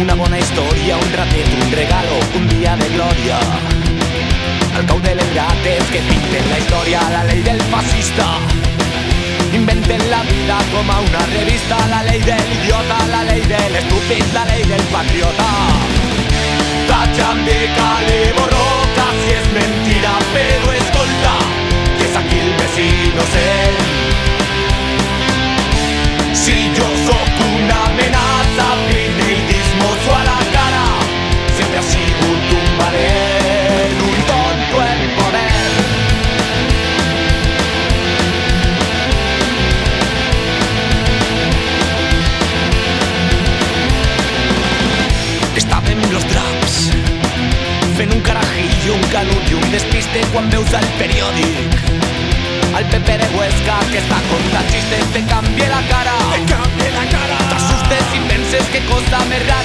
Una bona història, un ratet, un regalo, un dia de glòria. El cau de l'engrat és que pinten la història, la llei del fascista. Inventen la vida com a una revista, la llei de l'idiota, la llei de l'estúpid, la llei del patriota. Tatxan de Calibó. Carajillo, un despiste quan veus el periòdic. Al Pepe de Huesca que està contant xistes te canvia la cara Te cambie la cara. T'assustes i penses que cosa més rara